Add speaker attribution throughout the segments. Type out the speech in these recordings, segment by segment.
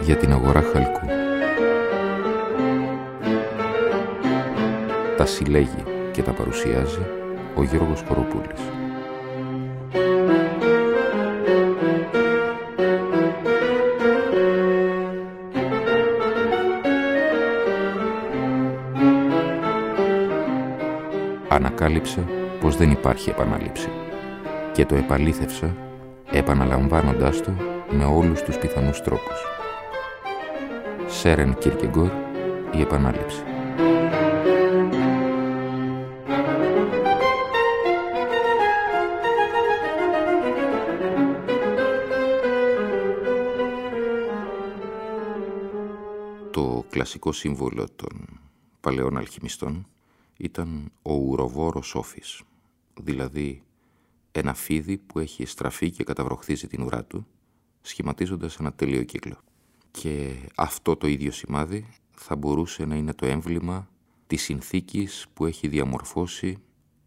Speaker 1: για την αγορά χαλκού. Τα συλλέγει και τα παρουσιάζει ο Γιώργος Κοροπούλης. Ανακάλυψε πως δεν υπάρχει επανάληψη και το επαλήθευσα επαναλαμβάνοντάς το με όλους τους πιθανούς τρόπους. Σέρεν Κίρκεγκορ, η επανάληψη. Το κλασικό σύμβολο των παλαιών αλχημιστών ήταν ο ουροβόρος όφης, δηλαδή ένα φίδι που έχει στραφεί και καταβροχθίζει την ουρά του, σχηματίζοντας ένα τέλειο κύκλο. Και αυτό το ίδιο σημάδι θα μπορούσε να είναι το έμβλημα της συνθήκης που έχει διαμορφώσει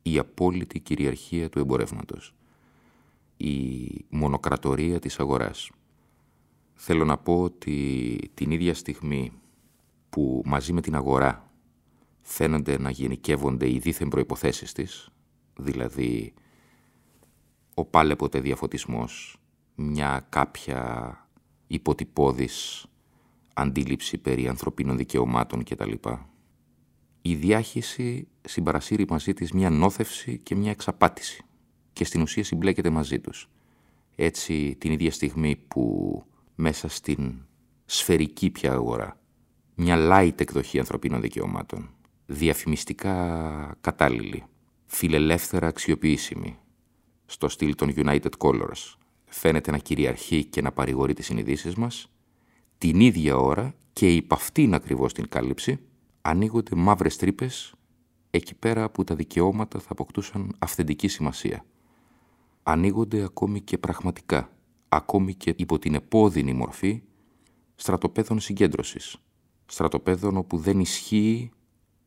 Speaker 1: η απόλυτη κυριαρχία του εμπορεύματος, η μονοκρατορία της αγοράς. Θέλω να πω ότι την ίδια στιγμή που μαζί με την αγορά φαίνονται να γενικεύονται οι δίθεν προϋποθέσεις της, δηλαδή ο πάλεποτε διαφωτισμός, μια κάποια υποτυπώδης αντίληψη περί ανθρωπίνων δικαιωμάτων κτλ. Η διάχυση συμπαρασύρει μαζί της μια νόθευση και μια εξαπάτηση και στην ουσία συμπλέκεται μαζί τους. Έτσι την ίδια στιγμή που μέσα στην σφαιρική πια αγορά μια light εκδοχή ανθρωπίνων δικαιωμάτων, διαφημιστικά κατάλληλη, φιλελεύθερα αξιοποιήσιμη, στο στυλ των United Colors, φαίνεται να κυριαρχεί και να παρηγορεί τις συνειδήσεις μας, την ίδια ώρα και υπ' αυτήν ακριβώς την κάλυψη ανοίγονται μαύρες τρύπες εκεί πέρα που τα δικαιώματα θα αποκτούσαν αυθεντική σημασία. Ανοίγονται ακόμη και πραγματικά, ακόμη και υπό την επώδυνη μορφή στρατοπέδων συγκέντρωσης, στρατοπέδων όπου δεν ισχύει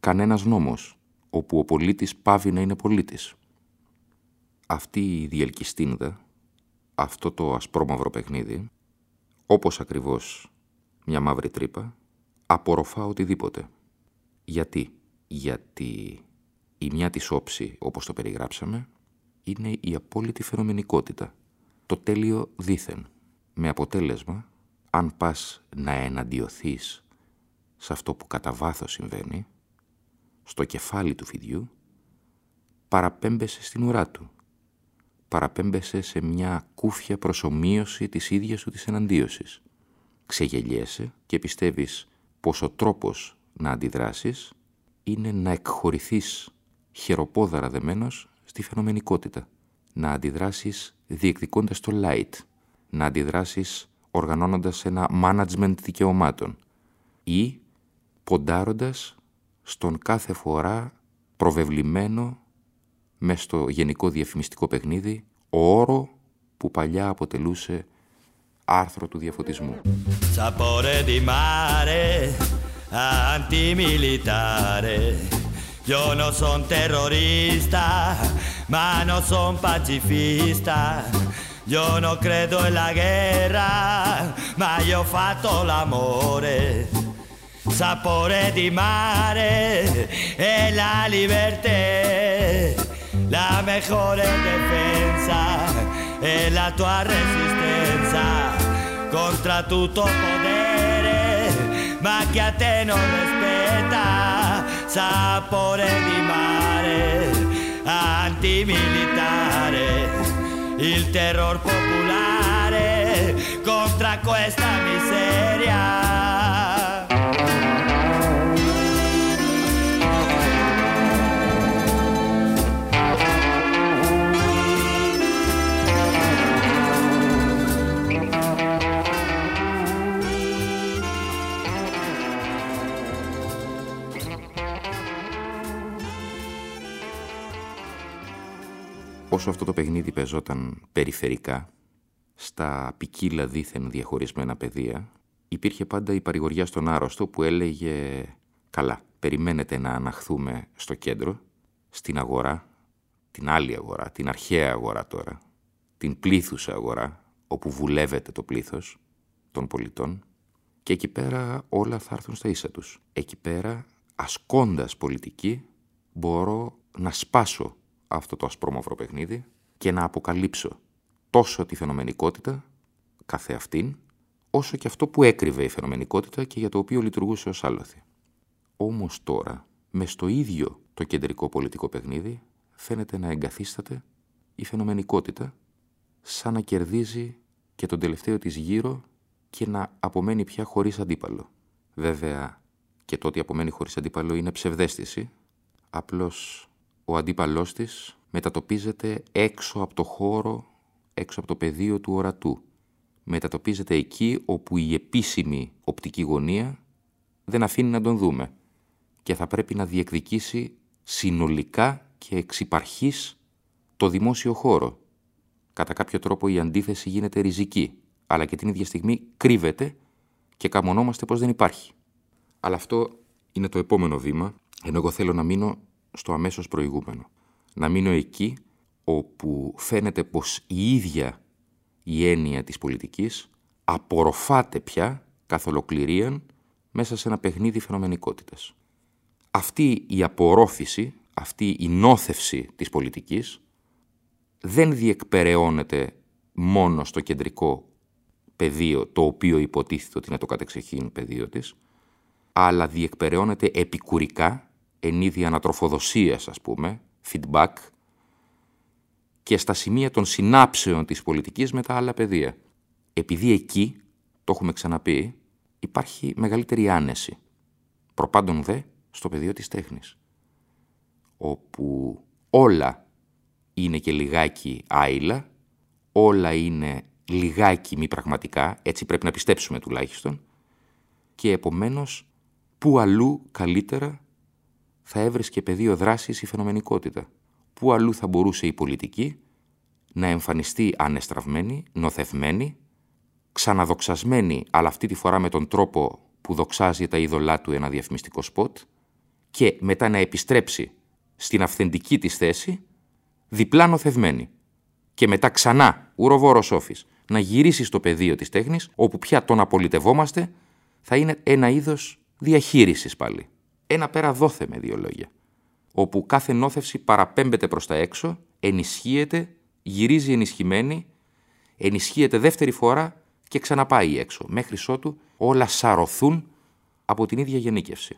Speaker 1: κανένας νόμος, όπου ο πολίτης πάβει να είναι πολίτης. Αυτή η διελκυστίνδα αυτό το ασπρόμαυρο παιχνίδι, όπως ακριβώς μια μαύρη τρύπα, απορροφά οτιδήποτε. Γιατί, γιατί η μια της όψη, όπως το περιγράψαμε, είναι η απόλυτη φαινομενικότητα, το τέλειο δήθεν, με αποτέλεσμα, αν πας να εναντιωθείς σε αυτό που κατά βάθος συμβαίνει, στο κεφάλι του φιδιού, παραπέμπεσαι στην ουρά του παραπέμπεσαι σε μια κούφια προσωμείωση της ίδιας σου της εναντίωσης. Ξεγελιέσαι και πιστεύεις πως ο τρόπος να αντιδράσεις είναι να εκχωρηθείς χεροπόδαρα δεμένος στη φαινομενικότητα. Να αντιδράσεις διεκδικώντας το light. Να αντιδράσεις οργανώνοντας ένα management δικαιωμάτων. Ή ποντάροντας στον κάθε φορά προβεβλημένο Μες στο γενικό διαφημιστικό παιχνίδι ο όρο που παλιά αποτελούσε άρθρο του διαφωτισμού. Σαπορέ δι. Yo no credo en la guerra, ma yo mare e la libertad. La mejor defensa è la tua resistenza contra tutto potere, ma che a te non rispetta, sapore di mare, antimilitare, il terror popolare contra questa miseria. Όσο αυτό το παιχνίδι παίζονταν περιφερικά, στα ποικίλα δίθεν διαχωρισμένα πεδία, υπήρχε πάντα η παρηγοριά στον άρρωστο που έλεγε «Καλά, περιμένετε να αναχθούμε στο κέντρο, στην αγορά, την άλλη αγορά, την αρχαία αγορά τώρα, την πλήθουσα αγορά, όπου βουλεύεται το πλήθος των πολιτών Και εκεί πέρα όλα θα έρθουν στα ίσα τους. Εκεί πέρα, ασκώντας πολιτική, μπορώ να σπάσω αυτό το ασπρόμαυρο παιχνίδι και να αποκαλύψω τόσο τη φαινομενικότητα, καθεαυτήν, όσο και αυτό που έκρυβε η φαινομενικότητα και για το οποίο λειτουργούσε ως άλοθη. Όμως τώρα, μες στο ίδιο το κεντρικό πολιτικό παιχνίδι, φαίνεται να εγκαθίσταται η φαινομενικότητα σαν να κερδίζει και τον τελευταίο της γύρο και να απομένει πια χωρίς αντίπαλο. Βέβαια, και το ότι απομένει χωρίς αντίπαλο είναι ψευδέστηση, απλώς ο αντίπαλός της μετατοπίζεται έξω από το χώρο, έξω από το πεδίο του ορατού. Μετατοπίζεται εκεί όπου η επίσημη οπτική γωνία δεν αφήνει να τον δούμε και θα πρέπει να διεκδικήσει συνολικά και εξυπαρχής το δημόσιο χώρο. Κατά κάποιο τρόπο η αντίθεση γίνεται ριζική, αλλά και την ίδια στιγμή κρύβεται και καμονόμαστε πως δεν υπάρχει. Αλλά αυτό είναι το επόμενο βήμα, ενώ εγώ θέλω να μείνω στο αμέσως προηγούμενο. Να μείνω εκεί όπου φαίνεται πως η ίδια η έννοια της πολιτικής απορροφάται πια καθ' ολοκληρίαν μέσα σε ένα παιχνίδι φαινομενικότητας. Αυτή η απορρόφηση, αυτή η νόθευση της πολιτικής δεν διεκπεραιώνεται μόνο στο κεντρικό πεδίο, το οποίο υποτίθεται ότι είναι το κατεξεχήν πεδίο της, αλλά διεκπεραιώνεται επικουρικά, εν είδη ανατροφοδοσίας ας πούμε, feedback, και στα σημεία των συνάψεων της πολιτικής με τα άλλα πεδία. Επειδή εκεί, το έχουμε ξαναπεί, υπάρχει μεγαλύτερη άνεση. Προπάντων δε στο πεδίο της τέχνης, όπου όλα είναι και λιγάκι άειλα, όλα είναι λιγάκι μη πραγματικά, έτσι πρέπει να πιστέψουμε τουλάχιστον, και επομένως πού αλλού καλύτερα θα έβρισκε πεδίο δράσης η φαινομενικότητα. Πού αλλού θα μπορούσε η πολιτική να εμφανιστεί ανεστραυμένη, νοθευμένη, ξαναδοξασμένη, αλλά αυτή τη φορά με τον τρόπο που δοξάζει τα είδωλά του ένα διαφημιστικό σποτ και μετά να επιστρέψει στην αυθεντική της θέση, διπλά νοθευμένη. Και μετά ξανά, ουροβόρος όφης, να γυρίσει στο πεδίο της τέχνης, όπου πια τον απολυτευόμαστε, θα είναι ένα είδος διαχείρισης πάλι. Ένα πέρα δόθε με δύο λόγια. Όπου κάθε νόθευση παραπέμπεται προς τα έξω, ενισχύεται, γυρίζει ενισχυμένη, ενισχύεται δεύτερη φορά και ξαναπάει έξω, μέχρι ότου όλα σαρωθούν από την ίδια γενίκευση.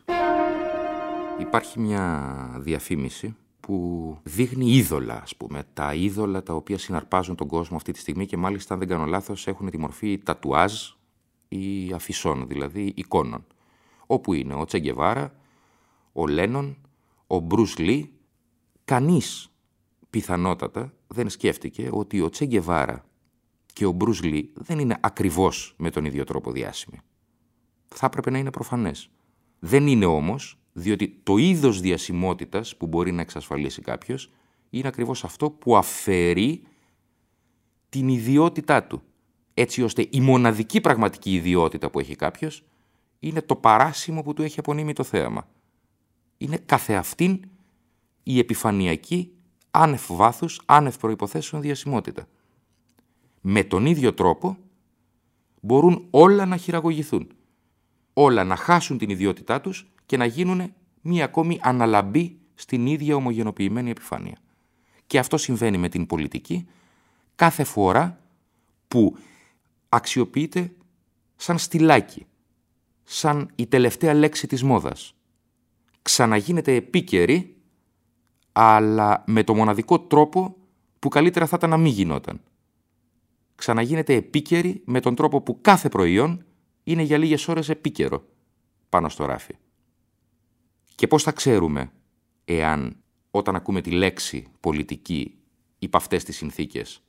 Speaker 1: Υπάρχει μια διαφήμιση που δείχνει είδωλα, ας πούμε. Τα είδωλα τα οποία συναρπάζουν τον κόσμο αυτή τη στιγμή και μάλιστα, αν δεν κάνω λάθος, έχουν τη μορφή τατουάζ ή αφισών, δηλαδή εικόνων. Όπου είναι ο Τσεγκεβάρα, ο Λένον, ο Μπρούς Λί. Κανείς πιθανότατα δεν σκέφτηκε ότι ο Τσεγκεβάρα και ο Μπρούς Λί δεν είναι ακριβώς με τον ίδιο τρόπο διάσημοι. Θα έπρεπε να είναι προφανές. Δεν είναι όμως διότι το είδος διασημότητας που μπορεί να εξασφαλίσει κάποιος είναι ακριβώς αυτό που αφαιρεί την ιδιότητά του. Έτσι ώστε η μοναδική πραγματική ιδιότητα που έχει κάποιος είναι το παράσημο που του έχει απονείμει το θέαμα. Είναι καθεαυτήν η επιφανειακή άνευ βάθους, άνευ προϋποθέσεων διασημότητα. Με τον ίδιο τρόπο μπορούν όλα να χειραγωγηθούν. Όλα να χάσουν την ιδιότητά τους και να γίνουν μία ακόμη αναλαμπή στην ίδια ομογενοποιημένη επιφάνεια. Και αυτό συμβαίνει με την πολιτική κάθε φορά που αξιοποιείται σαν στυλάκι, σαν η τελευταία λέξη της μόδας. Ξαναγίνεται επίκαιρη, αλλά με το μοναδικό τρόπο που καλύτερα θα ήταν να μην γινόταν. Ξαναγίνεται επίκαιρη με τον τρόπο που κάθε προϊόν είναι για λίγες ώρες επίκαιρο πάνω στο ράφι. Και πώς θα ξέρουμε εάν όταν ακούμε τη λέξη πολιτική υπ' αυτές τις συνθήκες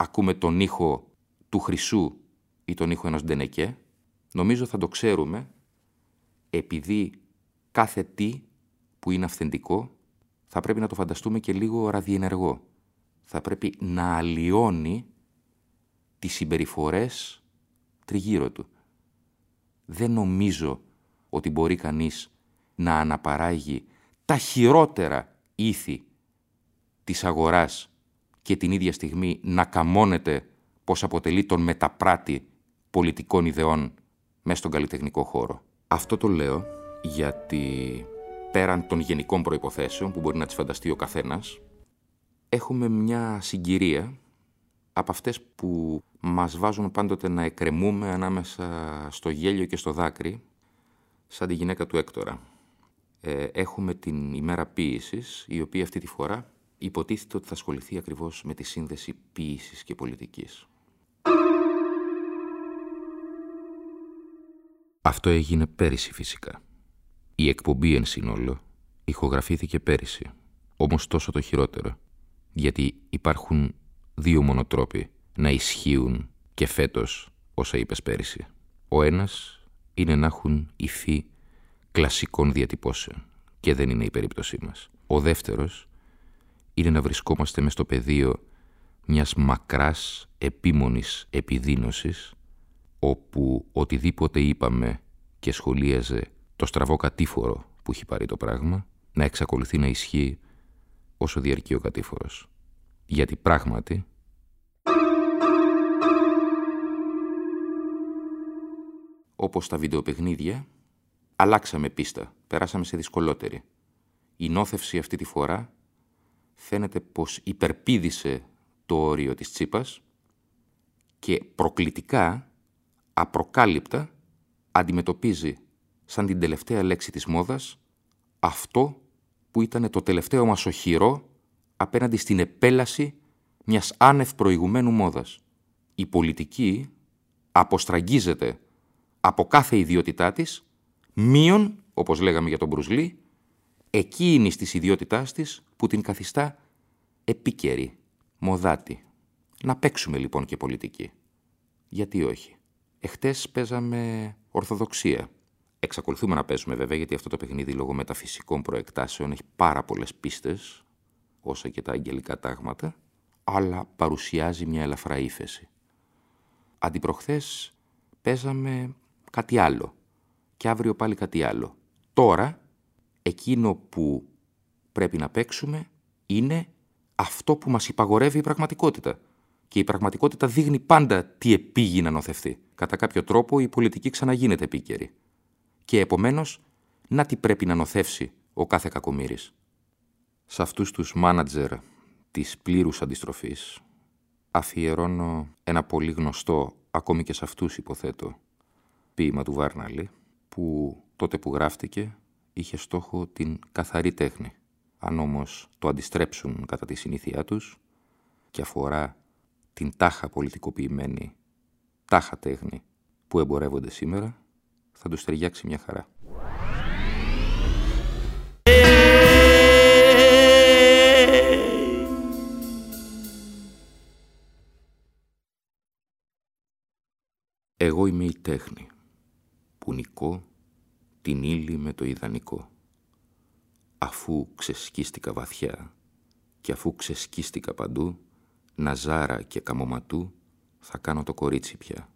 Speaker 1: ακούμε τον ήχο του χρυσού ή τον ήχο ενός ντενεκέ, νομίζω θα το ξέρουμε επειδή κάθε τι που είναι αυθεντικό θα πρέπει να το φανταστούμε και λίγο ραδιενεργό. Θα πρέπει να αλλοιώνει τις συμπεριφορές τριγύρω του. Δεν νομίζω ότι μπορεί κανείς να αναπαράγει τα χειρότερα ήθη της αγοράς και την ίδια στιγμή να καμώνεται πως αποτελεί τον μεταπράτη πολιτικών ιδεών μέσα στον καλλιτεχνικό χώρο. Αυτό το λέω γιατί πέραν των γενικών προϋποθέσεων που μπορεί να τις φανταστεί ο καθένας, έχουμε μια συγκυρία από αυτές που μας βάζουν πάντοτε να εκκρεμούμε ανάμεσα στο γέλιο και στο δάκρυ, σαν τη γυναίκα του Έκτορα. Ε, έχουμε την ημέρα ποίησης, η οποία αυτή τη φορά υποτίθεται ότι θα ασχοληθεί ακριβώς με τη σύνδεση ποίησης και πολιτικής. Αυτό έγινε πέρυσι φυσικά. Η εκπομπή εν σύνολο ηχογραφήθηκε πέρυσι. Όμως τόσο το χειρότερο. Γιατί υπάρχουν δύο μονοτρόποι να ισχύουν και φέτος όσα είπες πέρυσι. Ο ένας είναι να έχουν υφή κλασικών διατυπώσεων και δεν είναι η περίπτωσή μας. Ο δεύτερος είναι να βρισκόμαστε μες στο πεδίο μιας μακράς επίμονης επιδίνωσης όπου οτιδήποτε είπαμε και σχολίαζε το στραβό κατήφορο που έχει πάρει το πράγμα να εξακολουθεί να ισχύει όσο διαρκεί ο κατήφορος. Γιατί πράγματι όπως τα βιντεοπαιχνίδια αλλάξαμε πίστα, περάσαμε σε δυσκολότερη. Η νόθευση αυτή τη φορά φαίνεται πως υπερπίδησε το όριο της τσίπας και προκλητικά, απροκάλυπτα, αντιμετωπίζει σαν την τελευταία λέξη της μόδας αυτό που ήταν το τελευταίο μας οχυρό απέναντι στην επέλαση μιας άνευ προηγουμένου μόδας. Η πολιτική αποστραγγίζεται από κάθε ιδιότητά της, μείον, όπως λέγαμε για τον Μπρουσλή, εκείνη της ιδιότητάς της που την καθιστά επίκαιρη, μοδάτη. Να παίξουμε λοιπόν και πολιτική. Γιατί όχι; Εχθές παίζαμε ορθοδοξία. Εξακολουθούμε να παίζουμε βέβαια γιατί αυτό το παιχνίδι λόγω μεταφυσικών προεκτάσεων έχει πάρα πολλές πίστες, όσα και τα αγγελικά τάγματα, αλλά παρουσιάζει μια ελαφρά ύφεση. Αντιπροχθές παίζαμε κάτι άλλο και αύριο πάλι κάτι άλλο. Τώρα, εκείνο που πρέπει να παίξουμε είναι αυτό που μας υπαγορεύει η πραγματικότητα. Και η πραγματικότητα δείχνει πάντα τι επίγει να νοθευτεί. Κατά κάποιο τρόπο η πολιτική ξαναγίνεται επίκαιρη. Και επομένως, να τι πρέπει να νοθεύσει ο κάθε κακομύρης. Σε αυτούς τους μάνατζερ της πλήρους αντιστροφής αφιερώνω ένα πολύ γνωστό, ακόμη και σε αυτούς υποθέτω, ποίημα του Βάρναλη, που τότε που γράφτηκε είχε στόχο την καθαρή τέχνη. Αν όμως το αντιστρέψουν κατά τη συνήθειά τους και αφορά την τάχα πολιτικοποιημένη τάχα τέχνη που εμπορεύονται σήμερα, θα τους ταιριάξει μια χαρά. Εγώ είμαι η τέχνη που νικώ την ύλη με το ιδανικό. Αφού ξεσκίστηκα βαθιά και αφού ξεσκίστηκα παντού, ναζάρα και καμωματού, θα κάνω το κορίτσι πια.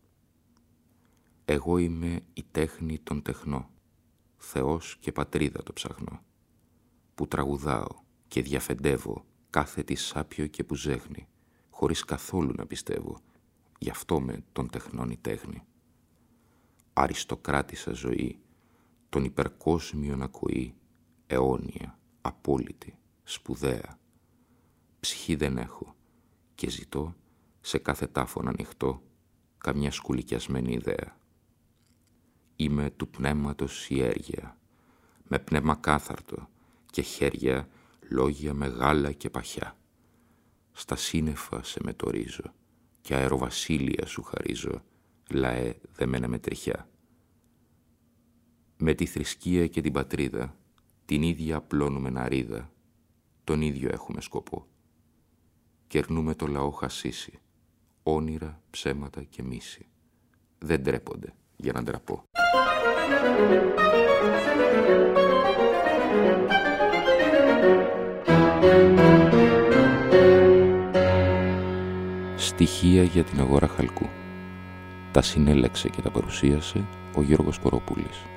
Speaker 1: Εγώ είμαι η τέχνη των τεχνών, Θεός και πατρίδα το ψαχνώ, που τραγουδάω και διαφεντεύω κάθε τη σάπιο και που ζέχνει, χωρίς καθόλου να πιστεύω, γι' αυτό με τον τεχνών η τέχνη αριστοκράτησα ζωή, τον υπερκόσμιο ακοή, αιώνια, απόλυτη, σπουδαία. Ψυχή δεν έχω και ζητώ σε κάθε τάφον ανοιχτό καμιά σκουλικιασμένη ιδέα. Είμαι του πνεύματος η έργεια, με πνεύμα κάθαρτο και χέρια λόγια μεγάλα και παχιά. Στα σύννεφα σε μετορίζω και αεροβασίλεια σου χαρίζω λαέ δεμένα με τριχιά. Με τη θρησκεία και την πατρίδα, την ίδια απλώνουμε ναρίδα, τον ίδιο έχουμε σκοπό. Κερνούμε το λαό χασίσει, όνειρα, ψέματα και μίση. Δεν τρέπονται για να ντραπώ. Στοιχεία για την αγορά χαλκού. Τα συνέλεξε και τα παρουσίασε ο Γιώργος Κοροπούλης.